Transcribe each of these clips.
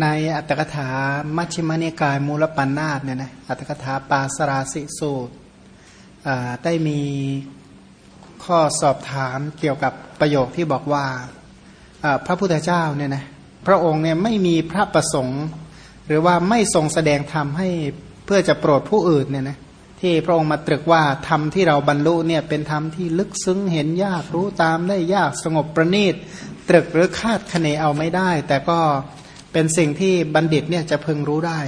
ในอัตถกถามัชฌิมนิกายมูลปัญนาตเนี่ยนะอัตถกถาปาสราสิสูตรได้มีข้อสอบถามเกี่ยวกับประโยคที่บอกว่าพระพุทธเจ้าเนี่ยนะพระองค์เนี่ยไม่มีพระประสงค์ หรือว่าไม่ทรงแสดงธรรมให้เพื่อจะโปรดผู้อื่นเนี่ยนะที่พระองค์มาตรึกว่าธรรมที่เราบรรลุเนี่ยเป็นธรรมที่ลึกซึ้งเห็นยากรู้ตามได้ยากสงบประณีตตรึกหรือคาดคะเนเอาไม่ได้ แต่ก็ เป็นสิ่งที่บัณฑิตเนี่ยจะพึงรู้ได้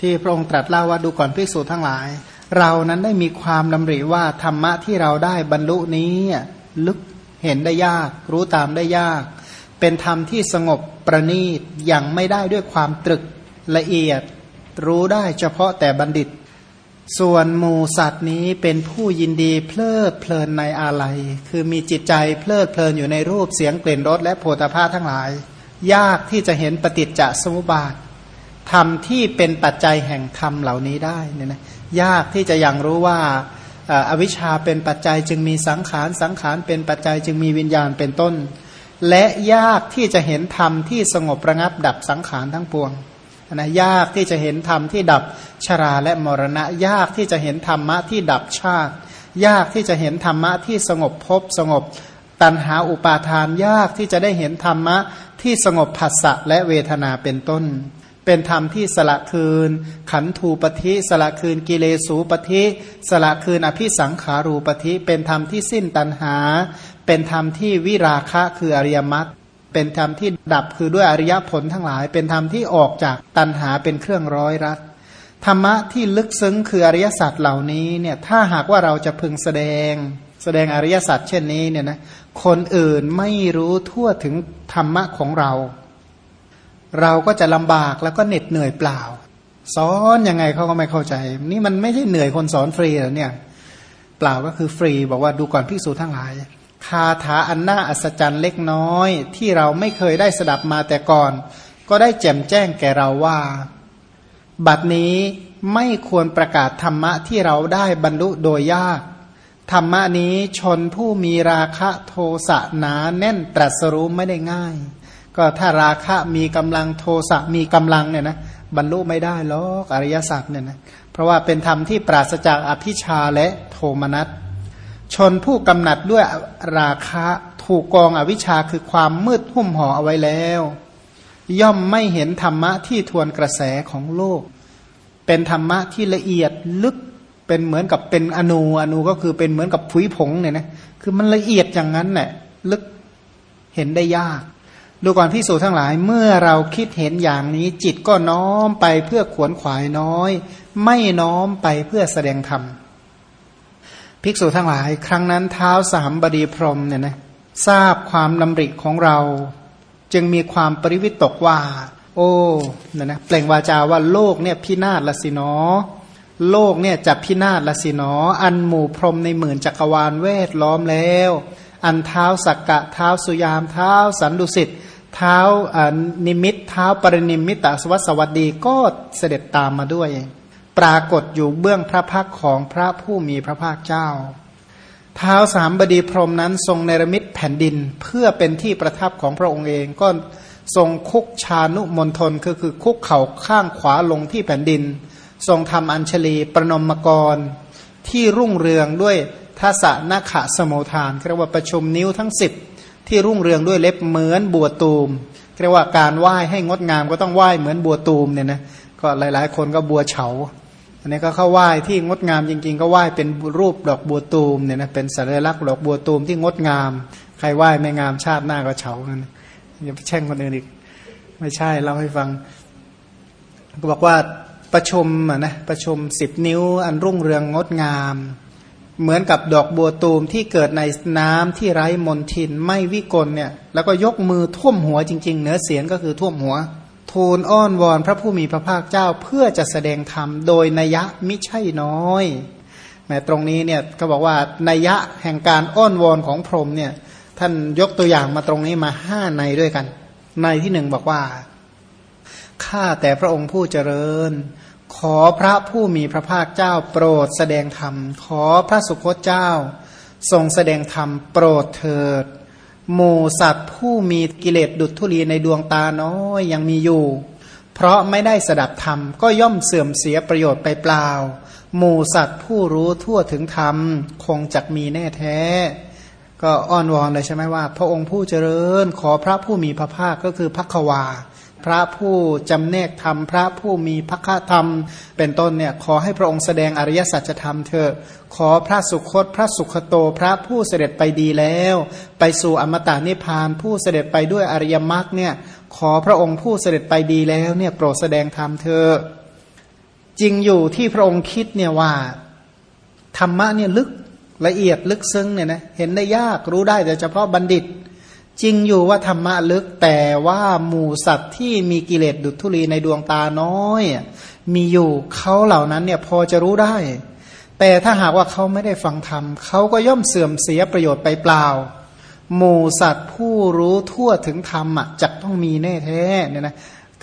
ที่พระองค์ตรัสเล่าว่าดูก่อนภิกษุทั้งหลาย เรานั้นได้มีความดำริว่าธรรมะที่เราได้บรรลุนี้ลึกเห็นได้ยาก รู้ตามได้ยาก เป็นธรรมที่สงบประณีตอย่างไม่ได้ด้วยความตรึกละเอียด รู้ได้เฉพาะแต่บัณฑิต ส่วนหมูสัตว์นี้เป็นผู้ยินดีเพลิดเพลินในอาลัย คือมีจิตใจเพลิดเพลินอยู่ในรูปเสียงกลิ่นรสและโผฏฐาทั้งหลาย ยากที่จะเห็นปฏิจจสมุปบาทธรรมที่เป็นปัจจัยแห่งธรรมเหล่านี้ได้เนี่ยนะยากที่จะยังรู้ว่าอวิชชาเป็นปัจจัยจึงมีสังขารสังขารเป็นปัจจัยจึงมีวิญญาณเป็นต้น และยากที่จะเห็นธรรมที่สงบระงับดับสังขารทั้งปวงนะยากที่จะเห็นธรรมที่ดับชราและมรณะ ยากที่จะเห็นธรรมะที่ดับชาติ ยากที่จะเห็นธรรมะที่สงบภพสงบ ตันหาอุปาทานยากที่จะได้เห็นธรรมะที่สงบผัสสะและเวทนาเป็นต้น เป็นธรรมที่สละคืน ขันธูปธิสละคืนกิเลสูปธิสละคืนอภิสังขารูปธิเป็นธรรมที่สิ้นตันหา เป็นธรรมที่วิราคะคืออริยมรรคเป็นธรรมที่ดับคือด้วยอริยผลทั้งหลาย เป็นธรรมที่ออกจากตันหาเป็นเครื่องร้อยรัดธรรมะที่ลึกซึ้งคืออริยสัจเหล่านี้เนี่ยถ้าหากว่าเราจะพึงแสดง แสดงอริยสัจเช่นนี้เนี่ยนะ คนอื่นไม่รู้ทั่วถึงธรรมะของเรา เราก็จะลำบากแล้วก็เหน็ดเหนื่อยเปล่า สอนยังไงเขาก็ไม่เข้าใจ นี่มันไม่ใช่เหนื่อยคนสอนฟรีหรอเนี่ยเปล่าก็คือฟรีบอกว่าดูก่อนพิสูจทั้งหลายคาถาอันน่าอัศจรรย์เล็กน้อย ที่เราไม่เคยได้สดับมาแต่ก่อน ก็ได้แจ่มแจ้งแก่เราว่า บัดนี้ไม่ควรประกาศธรรมะที่เราได้บรรลุโดยยาก ธรรมะนี้ชนผู้มีราคะโทสะหนาแน่นตรัสรู้ไม่ได้ง่าย ก็ถ้าราคะมีกำลังโทสะมีกำลังเนี่ยนะบรรลุไม่ได้หรอกอริยสัจเนี่ยนะเพราะว่าเป็นธรรมที่ปราศจากอภิชาและโทมนัสชนผู้กำหนัดด้วยราคะถูกกองอวิชชาคือความมืดหุ้มห่อเอาไว้แล้ว ย่อมไม่เห็นธรรมะที่ทวนกระแสของโลก เป็นธรรมะที่ละเอียดลึก เป็นเหมือนกับเป็นอนูอนูก็คือเป็นเหมือนกับผุยผงเนี่ยนะคือมันละเอียดอย่างนั้นแหละลึกเห็นได้ยาก ดูก่อนพิสูจทั้งหลายเมื่อเราคิดเห็นอย่างนี้ จิตก็น้อมไปเพื่อขวนขวายน้อย ไม่น้อมไปเพื่อแสดงธรรมภิกษุทั้งหลาย ครั้งนั้นเท้าสามบดีพรมเนี่ยนะทราบความลำริของเรา จึงมีความปริวิตกว่า โอ้เนี่ยนะเปล่งวาจาว่าโลกเนี่ยพินาศละสิเนอ โลกเนี่ยจะพินาศละสินอ อันหมู่พรมในหมื่นจักรวาลเวทล้อมแล้ว อันเท้าสักกะเท้าสุยามเท้าสันดุสิตเท้านิมิตเท้าปรินิมิตตสวัสวัสดีก็เสด็จตามมาด้วย ปรากฏอยู่เบื้องพระพักของพระผู้มีพระภาคเจ้า เท้าสามบดีพรมนั้นทรงเนรมิตแผ่นดินเพื่อเป็นที่ประทับของพระองค์เองก็ทรงคุกชานุมนทนก็คือคุกเข่าข้างขวาลงที่แผ่นดิน ทรงทำอัญชลีประนมกร ที่รุ่งเรืองด้วยทัศนาขะสมุทานเรียกว่าประชุมนิ้วทั้งสิบที่รุ่งเรืองด้วยเล็บเหมือนบัวตูมเรียกว่าการไหว้ให้งดงามก็ต้องไหว้เหมือนบัวตูมเนี่ยนะก็หลาย ๆ คนก็บัวเฉาอันนี้ก็เข้าไหว้ที่งดงามจริง ๆ ก็ไหว้เป็นรูปดอกบัวตูมเนี่ยนะเป็นสัญลักษณ์ดอกบัวตูมที่งดงาม ใครไหว้ไม่งามชาติหน้าก็เฉากันอย่าไปแช่งคนอื่นอีก ไม่ใช่เล่าให้ฟังก็บอกว่า ประชุมนะประชุมสิบนิ้ว อันรุ่งเรืองงดงาม เหมือนกับดอกบัวตูมที่เกิดในน้ำที่ไร้มนทินไม่วิกลเนี่ยแล้วก็ยกมือท่วมหัวจริง ๆ เนื้อเสียงก็คือท่วมหัว ทูลอ้อนวอนพระผู้มีพระภาคเจ้าเพื่อจะแสดงธรรมโดยนัยะมิใช่น้อยแม้ตรงนี้เนี่ยเขาบอกว่านัยะแห่งการอ้อนวอนของพรหมเนี่ยท่านยกตัวอย่างมาตรงนี้มาห้าในด้วยกัน ในที่หนึ่งบอกว่าข้าแต่พระองค์ผู้เจริญ ขอพระผู้มีพระภาคเจ้า โปรดแสดงธรรม ขอพระสุคตเจ้า ทรงแสดงธรรม โปรดเถิดหมูสัตว์ผู้มีกิเลสดุจธุลีในดวงตาน้อยยังมีอยู่ เพราะไม่ได้สดับธรรม ก็ย่อมเสื่อมเสียประโยชน์ไปเปล่าหมูสัตว์ผู้รู้ทั่วถึงธรรม คงจักมีแน่แท้ ก็อ้อนวอนเลยใช่ไหมว่า พระองค์ผู้เจริญ ขอพระผู้มีพระภาคก็คือพักวา พระผู้จำแนกธรรม พระผู้มีพระคธรรม เป็นต้นเนี่ยขอให้พระองค์แสดงอริยสัจธรรมเถอะขอพระสุคตพระสุขโตพระผู้เสด็จไปดีแล้ว ไปสู่อมตะนิพพานผู้เสด็จไปด้วยอริยมรรคเนี่ยขอพระองค์ผู้เสด็จไปดีแล้วเนี่ยโปรดแสดงธรรมเถอะจริงอยู่ที่พระองค์คิดเนี่ยว่าธรรมะเนี่ยลึกละเอียดลึกซึ้งเนี่ยนะเห็นได้ยากรู้ได้แต่เฉพาะบัณฑิต จริงอยู่ว่าธรรมะลึกแต่ว่าหมู่สัตว์ที่มีกิเลสดุจธุลีในดวงตาน้อย มีอยู่เขาเหล่านั้นเนี่ยพอจะรู้ได้ แต่ถ้าหากว่าเขาไม่ได้ฟังธรรมเขาก็ย่อมเสื่อมเสียประโยชน์ไปเปล่า หมู่สัตว์ผู้รู้ทั่วถึงธรรมจะต้องมีแน่แท้เนี่ยนะ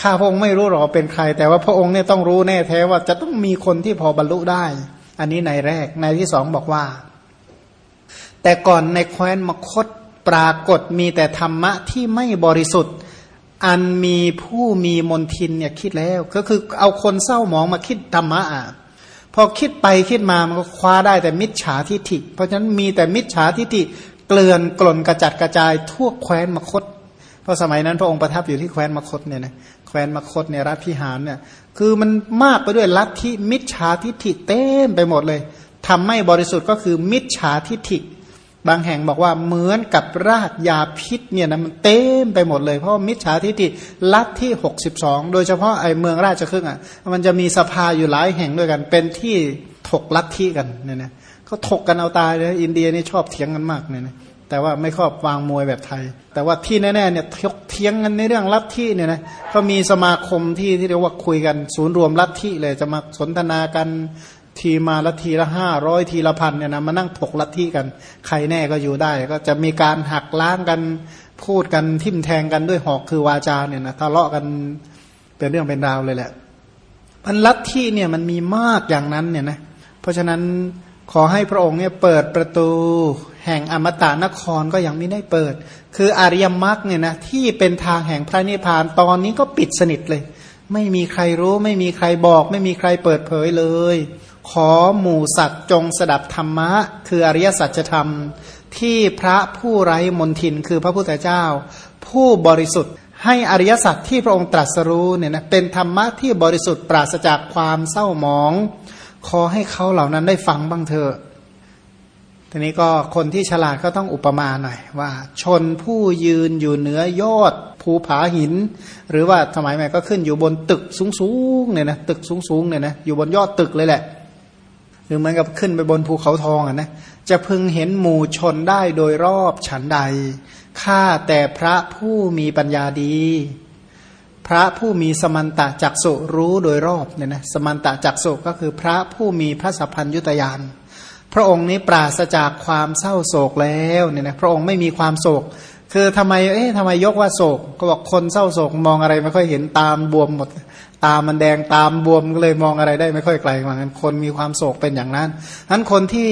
ข้าพระองค์ไม่รู้หรอกเป็นใคร แต่ว่าพระองค์เนี่ยต้องรู้แน่แท้ว่าจะต้องมีคนที่พอบรรลุได้ อันนี้ในแรกในที่สองบอกว่า แต่ก่อนในแคว้นมคต ปรากฏมีแต่ธรรมะที่ไม่บริสุทธิ์ อันมีผู้มีมนทินเนี่ยคิดแล้ว ก็คือเอาคนเศร้าหมองมาคิดธรรมะอะพอคิดไปคิดมามันก็คว้าได้แต่มิจฉาทิฐิ เพราะฉะนั้นมีแต่มิจฉาทิฐิเกลื่อนกล่นกระจัดกระจายทั่วแคว้นมคต เพราะสมัยนั้นพระองค์ประทับอยู่ที่แคว้นมคตเนี่ยนะแคว้นมคตเนี่ยรัฐพิหารเนี่ยคือมันมากไปด้วยลัทธิมิจฉาทิฐิเต็มไปหมดเลยทำไม่บริสุทธิ์ก็คือมิจฉาทิฐิ บางแห่งบอกว่าเหมือนกับราดยาพิษเนี่ยนะมันเต็มไปหมดเลยเพราะมิจฉาทิฏฐิลัทที่หกสิบสองโดยเฉพาะไอ้เมืองราชครึ่งอะมันจะมีสภาอยู่หลายแห่งด้วยกัน เป็นที่ถกลัทธิกันเนี่ยนะเขาถกกันเอาตายเลยอินเดียนี่ชอบเถียงกันมากเนี่ยนะแต่ว่าไม่ชอบวางมวยแบบไทย แต่ว่าที่แน่ๆเนี่ยทกเทียงกันในเรื่องลัทธิเนี่ยนะก็มีสมาคมที่ที่เรียกว่าคุยกัน ศูนย์รวมลัทธิเลยจะมาสนทนากัน ทีมาละทีละห้าร้อยทีละพันเนี่ยนะมานั่งถกลัทธิกัน ใครแน่ก็อยู่ได้ ก็จะมีการหักล้างกันพูดกันทิมแทงกันด้วยหอกคือวาจาเนี่ยนะทะเลาะกันเป็นเรื่องเป็นราวเลยแหละพันลัทธิเนี่ยมันมีมากอย่างนั้นเนี่ยนะเพราะฉะนั้นขอให้พระองค์เนี่ยเปิดประตูแห่งอมตะนครก็ยังไม่ได้เปิด คืออริยมรรคเนี่ยนะที่เป็นทางแห่งพระนิพพานตอนนี้ก็ปิดสนิทเลย ไม่มีใครรู้ ไม่มีใครบอก ไม่มีใครเปิดเผยเลย ขอหมู่สัตว์จงสดับธรรมะ คืออริยสัจธรรม ที่พระผู้ไร้มนทินคือพระพุทธเจ้า ผู้บริสุทธิ์ให้อริยสัจที่พระองค์ตรัสรู้เนี่ยนะเป็นธรรมะที่บริสุทธิ์ปราศจากความเศร้าหมอง ขอให้เขาเหล่านั้นได้ฟังบ้างเถอะทีนี้ก็คนที่ฉลาดก็ต้องอุปมาหน่อยว่า ชนผู้ยืนอยู่เหนือยอดภูผาหิน หรือว่าสมัยใหม่ก็ขึ้นอยู่บนตึกสูงๆเนี่ยนะตึกสูงๆเนี่ยนะอยู่บนยอดตึกเลยแหละ หรือเหมือนกับขึ้นไปบนภูเขาทองอะนะจะพึงเห็นหมู่ชนได้โดยรอบฉันใดข้าแต่พระผู้มีปัญญาดี พระผู้มีสมันตะจักสุรู้โดยรอบเนี่ยนะสมันตะจักสุก็คือพระผู้มีพระสัพพัญยุตยานพระองค์นี้ปราศจากความเศร้าโศกแล้วเนี่ยนะพระองค์ไม่มีความโศก คือทำไมเอ๊ะทำไมยกว่าโศก ก็บอกคนเศร้าโศกมองอะไรไม่ค่อยเห็นตามบวมหมด ตามันแดงตามบวมก็เลยมองอะไรได้ไม่ค่อยไกลเหมือนกันคนมีความโศกเป็นอย่างนั้นนั้นคนที่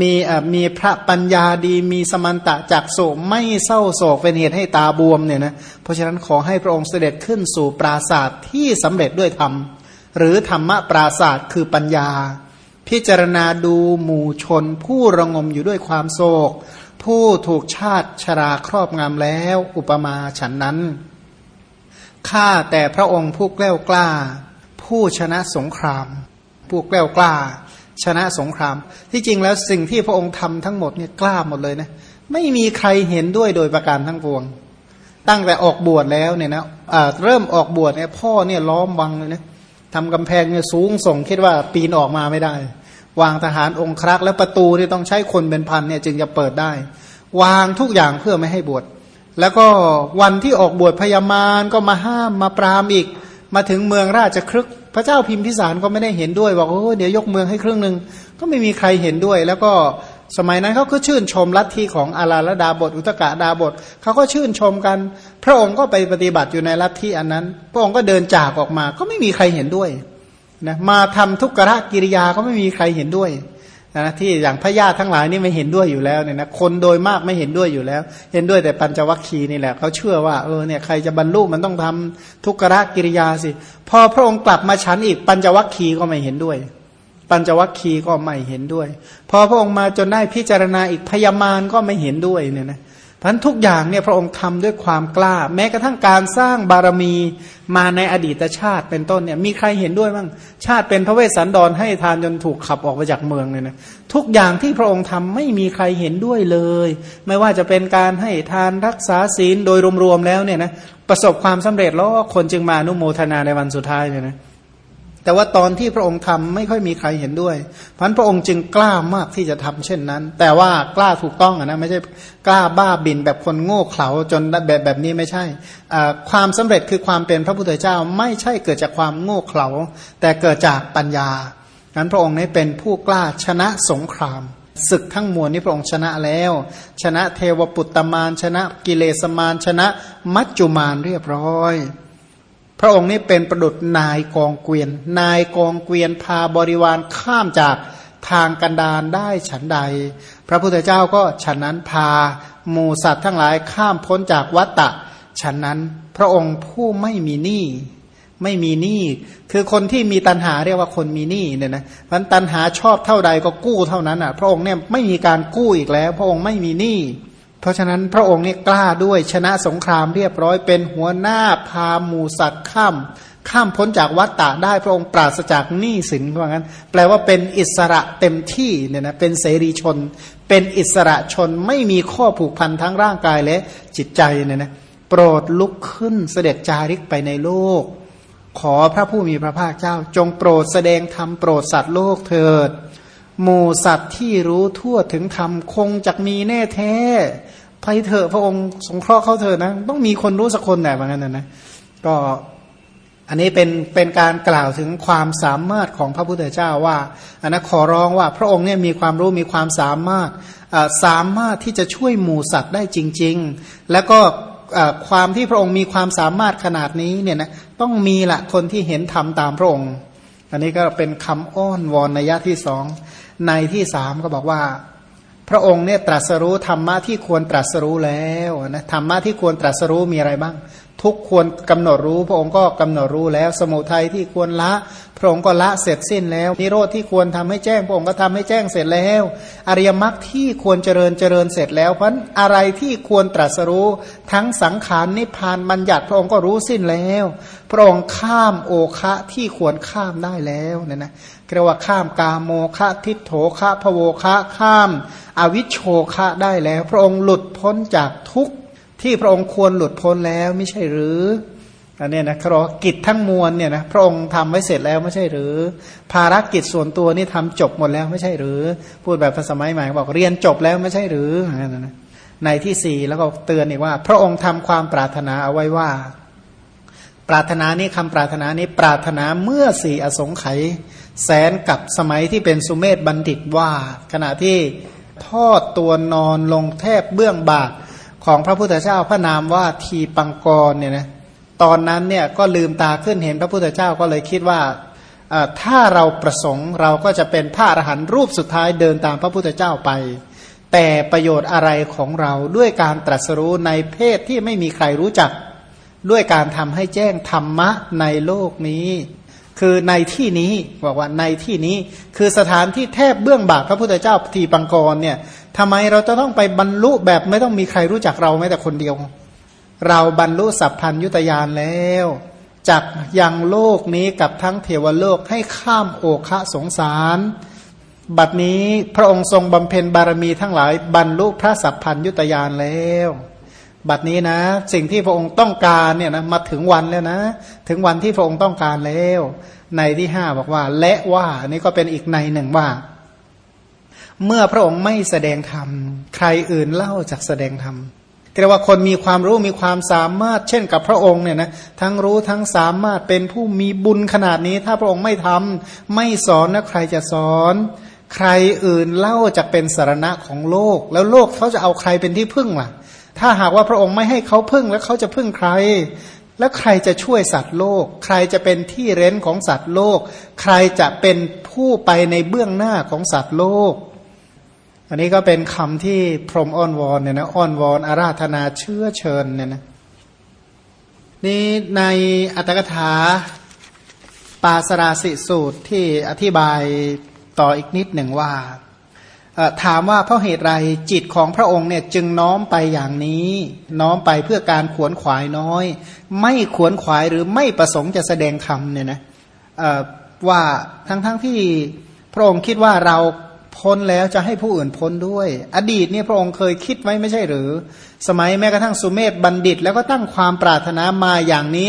มีมีพระปัญญาดีมีสมันตะจากโศกไม่เศร้าโศกเป็นเหตุให้ตาบวมเนี่ยนะเพราะฉะนั้นขอให้พระองค์เสด็จขึ้นสู่ปราศาสตร์ที่สำเร็จด้วยธรรม หรือธรรมะปราศาสตร์คือปัญญา พิจารณาดูหมู่ชน ผู้ระงมอยู่ด้วยความโศก ผู้ถูกชาติชราครอบงำแล้ว อุปมาฉันนั้น ข้าแต่พระองค์ผู้แกล้วกล้า ผู้ชนะสงคราม ผู้แกล้วกล้า ชนะสงคราม ที่จริงแล้วสิ่งที่พระองค์ทำทั้งหมดเนี่ยกล้าหมดเลยนะไม่มีใครเห็นด้วยโดยประการทั้งปวง ตั้งแต่ออกบวชแล้วเนี่ยนะเริ่มออกบวชเนี่ยพ่อเนี่ยล้อมวังเลยนะทำกำแพงเนี่ยสูงส่งคิดว่าปีนออกมาไม่ได้ วางทหารองครักษ์และประตูที่ต้องใช้คนเป็นพันเนี่ยจึงจะเปิดได้ วางทุกอย่างเพื่อไม่ให้บวช แล้วก็วันที่ออกบวชพญามารก็มาห้ามมาปรามอีก มาถึงเมืองราชครึก พระเจ้าพิมพิสารก็ไม่ได้เห็นด้วยบอกโอ้เดี๋ยวยกเมืองให้ครึ่งหนึ่งก็ไม่มีใครเห็นด้วย แล้วก็สมัยนั้นเขาก็ชื่นชมลัทธิของอาราลดาบท อุตกะดาบทเขาก็ชื่นชมกัน พระองค์ก็ไปปฏิบัติอยู่ในลัทธิอันนั้น พระองค์ก็เดินจากออกมา ก็ไม่มีใครเห็นด้วยนะมาทำทุกขะกิริยาก็ไม่มีใครเห็นด้วย นะที่อย่างพระญาติทั้งหลายนี่ไม่เห็นด้วยอยู่แล้วเนี่ยนะคนโดยมากไม่เห็นด้วยอยู่แล้ว เห็นด้วยแต่ปัญจวัคคีย์นี่แหละเขาเชื่อว่าเออเนี่ยใครจะบรรลุมันต้องทำทุกขะกิริยาสิ พอพระองค์กลับมาฉันอีกปัญจวัคคีย์ก็ไม่เห็นด้วย ปัญจวัคคีย์ก็ไม่เห็นด้วย พอพระองค์มาจนได้พิจารณาอีกพยามารก็ไม่เห็นด้วยเนี่ยนะ พันทุกอย่างเนี่ยพระองค์ทำด้วยความกล้า แม้กระทั่งการสร้างบารมีมาในอดีตชาติเป็นต้นเนี่ยมีใครเห็นด้วยบ้างชาติเป็นพระเวสสันดรให้ทานจนถูกขับออกไปจากเมืองเลยนะทุกอย่างที่พระองค์ทำไม่มีใครเห็นด้วยเลย ไม่ว่าจะเป็นการให้ทานรักษาศีลโดยรวมๆแล้วเนี่ยนะประสบความสำเร็จแล้วคนจึงมานุโมทนาในวันสุดท้ายเนี่ยนะ แต่ว่าตอนที่พระองค์ทำไม่ค่อยมีใครเห็นด้วยพันพระองค์จึงกล้ามากที่จะทำเช่นนั้น แต่ว่ากล้าถูกต้องนะไม่ใช่กล้าบ้าบินแบบคนโง่เขลาจนแบบแบบนี้ไม่ใช่ความสำเร็จคือความเป็นพระพุทธเจ้าไม่ใช่เกิดจากความโง่เขลาแต่เกิดจากปัญญานั้นพระองค์นี้เป็นผู้กล้าชนะสงครามศึกทั้งมวลนี้พระองค์ชนะแล้ว ชนะเทวปุตตมานชนะกิเลสมานชนะมัจจุมานเรียบร้อย พระองค์นี้เป็นประดุษนายกองเกวียน นายกองเกวียนพาบริวารข้ามจากทางกันดารได้ฉันใด พระพุทธเจ้าก็ฉันนั้นพาหมูสัตว์ทั้งหลายข้ามพ้นจากวัตตะฉันนั้นพระองค์ผู้ไม่มีหนี้ไม่มีหนี้คือคนที่มีตัณหาเรียกว่าคนมีหนี้เนี่ยนะพันตัณหาชอบเท่าใดก็กู้เท่านั้นอะ พระองค์เนี่ยไม่มีการกู้อีกแล้ว พระองค์ไม่มีหนี้ เพราะฉะนั้นพระองค์นี่กล้าด้วยชนะสงครามเรียบร้อยเป็นหัวหน้าพาหมูสัตว์ข้ามข้ามพ้นจากวัฏฏะได้พระองค์ปราศจากหนี้สินว่างั้น แปลว่าเป็นอิสระเต็มที่เนี่ยนะเป็นเสรีชน เป็นอิสระชนไม่มีข้อผูกพันทั้งร่างกายและจิตใจเนี่ยนะโปรดลุกขึ้นเสด็จจาริกไปในโลก ขอพระผู้มีพระภาคเจ้า จงโปรดแสดงธรรมโปรดสัตว์โลกเถิด หมู่สัตว์ที่รู้ทั่วถึงธรรมคงจะมีแน่แท้ไปเถอะพระองค์สงเคราะห์เขาเถอะนะ ต้องมีคนรู้สักคนแหละเหมือนกันนะนะก็อันนี้เป็นเป็นการกล่าวถึงความสามารถของพระพุทธเจ้าว่าอันนั้นขอร้องว่าพระองค์เนี่ยมีความรู้มีความสามารถสามารถที่จะช่วยหมู่สัตว์ได้จริง ๆ แล้วก็ความที่พระองค์มีความสามารถขนาดนี้เนี่ยนะต้องมีละคนที่เห็นทำตามพระองค์ อันนี้ก็เป็นคำอ้อนวอนในยะที่สองในที่สามก็บอกว่า ระองค์เนี่ยตรัสรู้ธรรมะที่ควรตรัสรู้แล้วนะธรรมะที่ควรตรัสรู้มีอะไรบ้าง ทุกควรกำหนดรู้ พระองค์ก็กำหนดรู้แล้ว สมุทัยที่ควรละ พระองค์ก็ละเสร็จสิ้นแล้วนิโรธที่ควรทำให้แจ้ง พระองค์ก็ทำให้แจ้งเสร็จแล้ว อริยมรรคที่ควรเจริญเจริญเสร็จแล้ว เพราะอะไรที่ควรตรัสรู้ ทั้งสังขารนิพพานบัญญัติพระองค์ก็รู้สิ้นแล้ว พระองค์ข้ามโอคะที่ควรข้ามได้แล้วเนี่ยนะ เรียกว่าข้ามกาโมคะทิโถคะพโวคะข้ามอวิชโชคะได้แล้ว พระองค์หลุดพ้นจากทุกที่พระองค์ควรหลุดพ้นแล้วไม่ใช่หรืออันนี้นะครอกิจทั้งมวลเนี่ยนะพระองค์ทำไว้เสร็จแล้วไม่ใช่หรือ ภารกิจส่วนตัวนี่ทำจบหมดแล้วไม่ใช่หรือ พูดแบบภาษาสมัยใหม่บอกเรียนจบแล้วไม่ใช่หรือนะในที่สี่แล้วก็เตือนอีกว่า พระองค์ทำความปรารถนาเอาไว้ว่า ปรารถนานี้คำปรารถนานี้ปรารถนาเมื่อสี่อสงไขย แสนกับสมัยที่เป็นสุเมธบัณฑิตว่า ขณะที่ทอดตัวนอนลงแทบเบื้องบาทของพระพุทธเจ้าพระนามว่าทีปังกรเนี่ยนะตอนนั้นเนี่ยก็ลืมตาขึ้นเห็นพระพุทธเจ้าก็เลยคิดว่าถ้าเราประสงค์เราก็จะเป็นพระอรหันต์รูปสุดท้ายเดินตามพระพุทธเจ้าไป แต่ประโยชน์อะไรของเราด้วยการตรัสรู้ในเพศที่ไม่มีใครรู้จัก ด้วยการทำให้แจ้งธรรมะในโลกนี้ คือในที่นี้บอกว่าในที่นี้คือสถานที่แทบเบื้องบาทพระพุทธเจ้าทีปังกรเนี่ยทำไมเราจะต้องไปบรรลุแบบไม่ต้องมีใครรู้จักเราแม้แต่คนเดียว เราบรรลุสัพพัญยุตยานแล้วจากยังโลกนี้กับทั้งเทวโลกให้ข้ามโอคะสงสาร บัดนี้พระองค์ทรงบำเพ็ญบารมีทั้งหลายบรรลุพระสัพพัญยุตยานแล้ว บัดนี้นะ สิ่งที่พระองค์ต้องการเนี่ยนะมาถึงวันแล้วนะ ถึงวันที่พระองค์ต้องการแล้ว ในที่ห้าบอกว่า และว่าอันนี้ก็เป็นอีกในหนึ่งว่า เมื่อพระองค์ไม่แสดงธรรมใครอื่นเล่าจากแสดงธรรมเรียกว่าคนมีความรู้มีความสามารถ เช่นกับพระองค์เนี่ยนะทั้งรู้ทั้งสามารถเป็นผู้มีบุญขนาดนี้ ถ้าพระองค์ไม่ทำไม่สอนนะใครจะสอน ใครอื่นเล่าจะเป็นสารณะของโลก แล้วโลกเขาจะเอาใครเป็นที่พึ่งล่ะ ถ้าหากว่าพระองค์ไม่ให้เขาพึ่งแล้วเขาจะพึ่งใคร แล้วใครจะช่วยสัตว์โลก ใครจะเป็นที่เร้นของสัตว์โลก ใครจะเป็นผู้ไปในเบื้องหน้าของสัตว์โลก อันนี้ก็เป็นคำที่พรหมอ้อนวอนเนี่ยนะอ้อนวอนอาราธนาเชื้อเชิญเนี่ยนะนี่ในอัตถกถาปาสราสิสูตรที่อธิบายต่ออีกนิดหนึ่งว่า ถามว่าเพราะเหตุไรจิตของพระองค์เนี่ยจึงน้อมไปอย่างนี้ น้อมไปเพื่อการขวนขวายน้อย ไม่ขวนขวายหรือไม่ประสงค์จะแสดงธรรมเนี่ยนะว่าทั้งๆทที่พระองค์คิดว่าเราพ้นแล้วจะให้ผู้อื่นพ้นด้วย อดีตเนี่ยพระองค์เคยคิดไว้ไม่ใช่หรือ สมัยแม้กระทั่งสุเมธบัณฑิต แล้วก็ตั้งความปรารถนามาอย่างนี้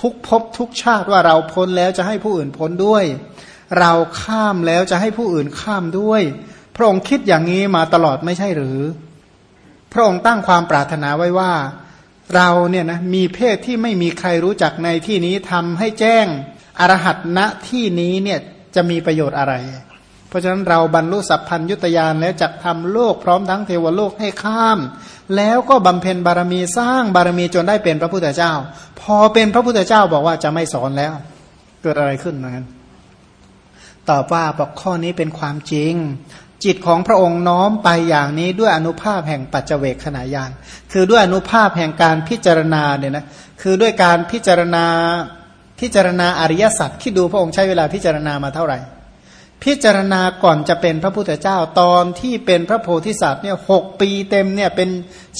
ทุกภพทุกชาติว่าเราพ้นแล้วจะให้ผู้อื่นพ้นด้วย เราข้ามแล้วจะให้ผู้อื่นข้ามด้วย พระองค์คิดอย่างนี้มาตลอดไม่ใช่หรือ พระองค์ตั้งความปรารถนาไว้ว่า เราเนี่ยนะมีเพศที่ไม่มีใครรู้จักในที่นี้ทำให้แจ้งอรหัตณที่นี้เนี่ยจะมีประโยชน์อะไร เพราะฉะนั้นเราบรรลุสัพพัญยุตยานแล้วจักทำโลกพร้อมทั้งเทวโลกให้ข้าม แล้วก็บำเพ็ญบารมีสร้างบารมีจนได้เป็นพระพุทธเจ้า พอเป็นพระพุทธเจ้าบอกว่าจะไม่สอนแล้ว เกิดอะไรขึ้นเหมือนกันตอบว่าบอกข้อนี้เป็นความจริง จิตของพระองค์น้อมไปอย่างนี้ด้วยอนุภาพแห่งปัจเจเวกขณะยานคือด้วยอนุภาพแห่งการพิจารณาเนี่ยนะคือด้วยการพิจารณาพิจารณาอริยสัจที่ดูพระองค์ใช้เวลาพิจารณามาเท่าไหร่ พิจารณาก่อนจะเป็นพระพุทธเจ้าตอนที่เป็นพระโพธิสัตว์เนี่ยหปีเต็มเนี่ยเป็น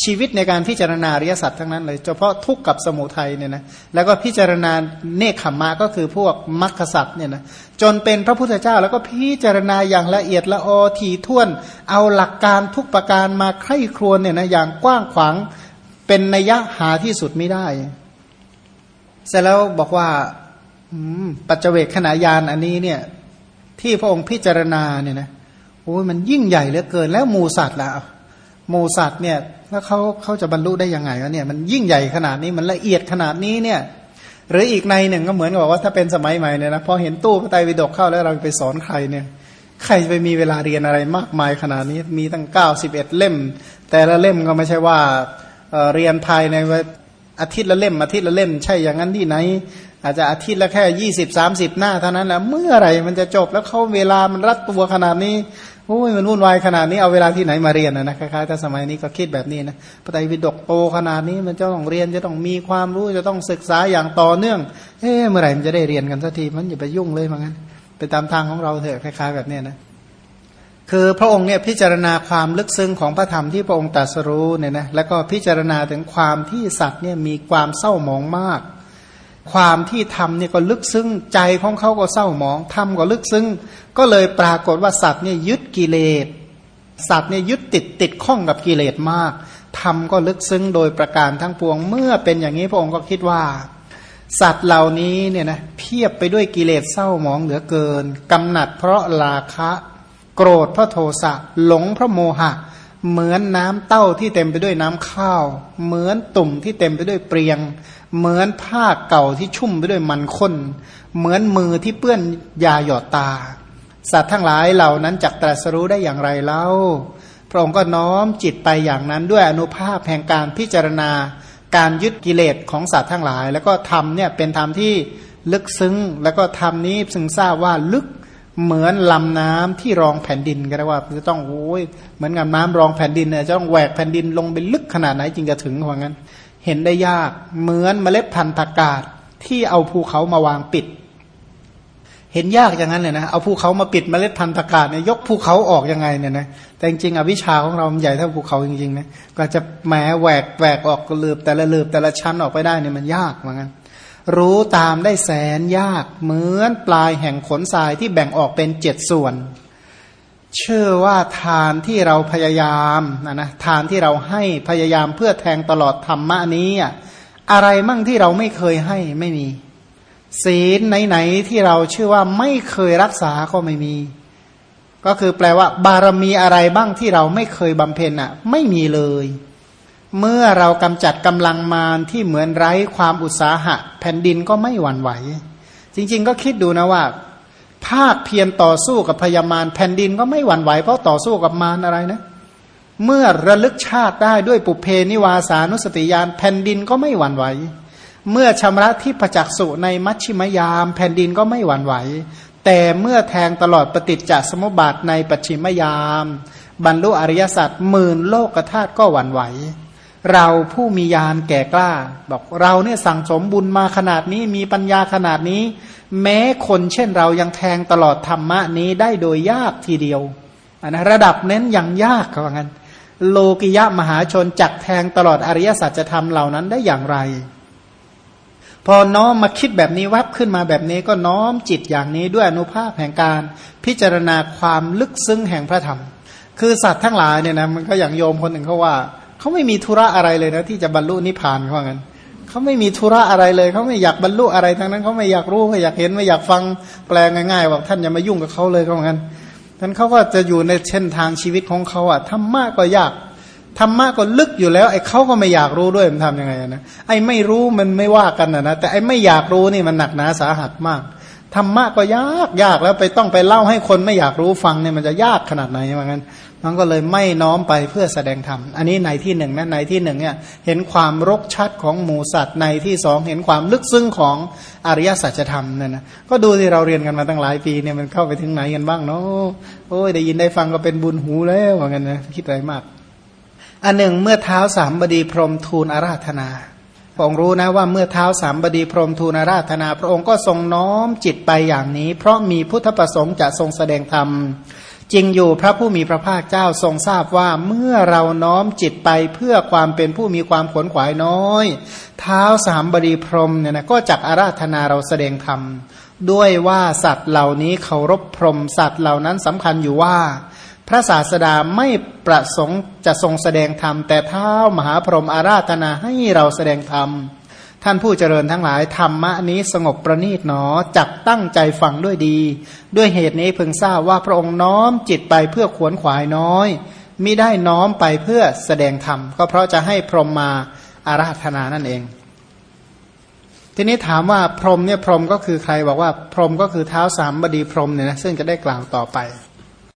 ชีวิตในการพิจารณาอริยสัจทั้งนั้นเลยเฉพาะทุกข์กับสมุทัยเนี่ยนะแล้วก็พิจารณาเนคขมมาก็คือพวกมรรคสัตว์เนี่ยนะจนเป็นพระพุทธเจ้าแล้วก็พิจารณาอย่างละเอียดละออทีท่วน เอาหลักการทุกประการมาไข้ครวนเนี่ยนะอย่างกว้างขวางเป็นนัยหาที่สุดไม่ได้ เสร็จแล้วบอกว่าปัจเจเวกขณะยานอันนี้เนี่ย ที่พระองค์พิจารณาเนี่ยนะโอ้ยมันยิ่งใหญ่เหลือเกินแล้วหมูสัตว์ละหมูสัตว์เนี่ยแล้วเขาเขาจะบรรลุได้ยังไงวะเนี่ยมันยิ่งใหญ่ขนาดนี้มันละเอียดขนาดนี้เนี่ยหรืออีกในหนึ่งก็เหมือนกับว่าถ้าเป็นสมัยใหม่เนี่ยนะพอเห็นตู้พระไตรปิฎกเข้าแล้วเราไปสอนใครเนี่ยใครจะไปมีเวลาเรียนอะไรมากมายขนาดนี้มีตั้งเก้าสิบเอ็ดเล่ม แต่ละเล่มก็ไม่ใช่ว่าเรียนภายในอาทิตย์ละเล่มอาทิตย์ละเล่ม ใช่อย่างนั้นที่ไหน อาจจะอาทิตย์ละแค่ยี่สิบสามสิบหน้าเท่านั้นแหละเมื่อไหร่มันจะจบแล้วเขาเวลามันรัดตัวขนาดนี้โอ้ยมันวุ่นวายขนาดนี้เอาเวลาที่ไหนมาเรียนนะนะคล้ายๆถ้าสมัยนี้ก็คิดแบบนี้นะปไตยวิดกโตขนาดนี้มันจะต้องเรียนจะต้องมีความรู้จะต้องศึกษาอย่างต่อเนื่องเอ๊ะเมื่อไหร่มันจะได้เรียนกันสักทีมันอย่าไปยุ่งเลยมั้งั้นไปตามทางของเราเถอะคล้ายๆ แบบนี้นะคือพระองค์เนี่ยพิจารณาความลึกซึ้งของพระธรรมที่พระองค์ตรัสรู้เนี่ยนะแล้วก็พิจารณาถึงความที่สัตว์เนี่ยมีความเศร้าหมองมาก ความที่ทำเนี่ยก็ลึกซึ้งใจของเขาก็เศร้าหมองทำก็ลึกซึ้งก็เลยปรากฏว่าสัตว์เนี่ยยึดกิเลสสัตว์เนี่ยยึดติดติดข้องกับกิเลสมากทำก็ลึกซึ้งโดยประการทั้งปวงเมื่อเป็นอย่างนี้พระองค์ก็คิดว่า สัตว์เหล่านี้เนี่ยนะเพียบไปด้วยกิเลสเศร้าหมองเหลือเกินกำหนัดเพราะราคะโกรธเพราะโทสะหลงเพราะโมหะ เหมือนน้ำเต้าที่เต็มไปด้วยน้ำข้าว เหมือนตุ่มที่เต็มไปด้วยเปรียง เหมือนผ้าเก่าที่ชุ่มไปด้วยมันข้น เหมือนมือที่เปื้อนยาหยอดตา สัตว์ทั้งหลายเหล่านั้นจักตรัสรู้ได้อย่างไรเล่า พระองค์ก็น้อมจิตไปอย่างนั้นด้วยอนุภาพแห่งการพิจารณา การยึดกิเลสของสัตว์ทั้งหลาย แล้วก็ทำเนี่ยเป็นธรรมที่ลึกซึ้ง แล้วก็ทำนี้ซึ่งทราบว่าลึกเหมือนลำน้ำที่รองแผ่นดินก็ได้ว่าจะต้องโอ้ยเหมือนกับน้ำรองแผ่นดินเนี่ยจะต้องแหวกแผ่นดินลงไปลึกขนาดไหนจึงจะถึงว่างั้น เห็นได้ยาก เหมือนเมล็ดพันธุ์ผักกาดที่เอาภูเขามาวางปิด เห็นยากอย่างนั้นเลยนะเอาภูเขามาปิดเมล็ดพันธุ์ผักกาดเนี่ยยกภูเขาออกยังไงเนี่ยนะแต่จริงๆอวิชาของเราใหญ่เท่าภูเขาจริงๆนะก็จะแหมแหวกแหวกออกกลืบแต่ละลืบแต่ละชั้นออกไปได้เนี่ยมันยากเหมือนกันรู้ตามได้แสนยากเหมือนปลายแห่งขนทรายที่แบ่งออกเป็นเจ็ดส่วน เชื่อว่าทานที่เราพยายามนะนะทานที่เราให้พยายามเพื่อแทงตลอดธรรมะนี้อะไรมั่งที่เราไม่เคยให้ไม่มี ศีลไหนๆที่เราเชื่อว่าไม่เคยรักษาก็ไม่มี ก็คือแปลว่า บารมีอะไรบ้างที่เราไม่เคยบำเพ็ญอะ ไม่มีเลย เมื่อเรากำจัดกำลังมารที่เหมือนไร้ความอุตสาหะ แผ่นดินก็ไม่หวั่นไหว จริง ๆ ก็คิดดูนะว่า ภาคเพียรต่อสู้กับพยามารแผ่นดินก็ไม่หวั่นไหวเพราะต่อสู้กับมารอะไรนะ เมื่อระลึกชาติได้ด้วยปุเพนิวาสานุสติยานแผ่นดินก็ไม่หวั่นไหว เมื่อชำระที่ประจักษ์สุในมัชชิมยาม แผ่นดินก็ไม่หวั่นไหว แต่เมื่อแทงตลอดปฏิจจสมุปบาทในปัจฉิมยาม บรรลุอริยสัจหมื่นโลกธาตุก็หวั่นไหว เราผู้มียานแก่กล้า บอกเราเนี่ยสั่งสมบุญมาขนาดนี้มีปัญญาขนาดนี้ แม้คนเช่นเรายังแทงตลอดธรรมะนี้ได้โดยยากทีเดียวนนะระดับเน้นอย่างยากเขาว่างั้น โลกิยะมหาชนจักแทงตลอดอริยสัจธรรมเหล่านั้นได้อย่างไร พอน้อมมาคิดแบบนี้วับขึ้นมาแบบนี้ก็น้อมจิตอย่างนี้ด้วยอนุภาพแห่งการพิจารณาความลึกซึ้งแห่งพระธรรม คือสัตว์ทั้งหลายเนี่ยนะมันก็อย่างโยมคนหนึ่งเขาว่า เขาไม่มีธุระอะไรเลยนะ ที่จะบรรลุนิพพานเขาว่างั้นเขาไม่มีธุระอะไรเลยเขาไม่อยากบรรลุอะไรทั้งนั้นเขาไม่อยากรู้ไม่อยากเห็นไม่อยากฟังแปลง่ายๆบอกท่านอย่ามายุ่งกับเขาเลยเขาว่างั้นท่านเขาก็จะอยู่ในเส้นทางชีวิตของเขาอะธรรมะก็ยากธรรมะก็ลึกอยู่แล้ว ไอ้เขาก็ไม่อยากรู้ด้วยมันทำยังไงนะไอ้ไม่รู้มันไม่ว่ากันนะนะแต่ไอ้ไม่อยากรู้นี่มันหนักหนาสาหัสมากธรรมะก็ยากยากแล้วไปต้องไปเล่าให้คนไม่อยากรู้ฟังเนี่ยมันจะยากขนาดไหนเหมือนกัน มันก็เลยไม่น้อมไปเพื่อแสดงธรรม อันนี้ในที่หนึ่งนะในที่หนึ่งเนี่ยเห็นความรกชัดของหมูสัตว์ในที่สองเห็นความลึกซึ้งของอริยสัจธรรมเนี่ยนะก็ดูที่เราเรียนกันมาตั้งหลายปีเนี่ยมันเข้าไปถึงไหนกันบ้างเนาะโอ้ยได้ยินได้ฟังก็เป็นบุญหูแล้วเหมือนกันนะคิดอะไรมาก อันหนึ่งเมื่อเท้าสามบดีพรมทูลอาราธนาพระองค์รู้นะว่าเมื่อเท้าสามบดีพรมทูลอาราธนา พระองค์ก็ทรงน้อมจิตไปอย่างนี้ เพราะมีพุทธประสงค์จะทรงแสดงธรรม จริงอยู่พระผู้มีพระภาคเจ้าทรงทราบว่าเมื่อเราน้อมจิตไปเพื่อความเป็นผู้มีความขวนขวายน้อย เท้าสามบดีพรมเนี่ยนะก็จักอาราธนาเราแสดงธรรมด้วยว่าสัตว์เหล่านี้เคารพพรมสัตว์เหล่านั้นสำคัญอยู่ว่า พระศาสดาไม่ประสงค์จะทรงแสดงธรรมแต่เท้ามหาพรหมอาราธนาให้เราแสดงธรรม ท่านผู้เจริญทั้งหลายธรรมะนี้สงบประณีตหนอจักตั้งใจฟังด้วยดี ด้วยเหตุนี้พึงทราบว่าพระองค์น้อมจิตไปเพื่อขวนขวายน้อยมิได้น้อมไปเพื่อแสดงธรรม ก็เพราะจะให้พรหมมาอาราธนานั่นเอง ทีนี้ถามว่าพรหมเนี่ยพรหมก็คือใครบอกว่าพรหมก็คือเท้าสามบดีพรหมเนี่ยนะซึ่งจะได้กล่าวต่อไป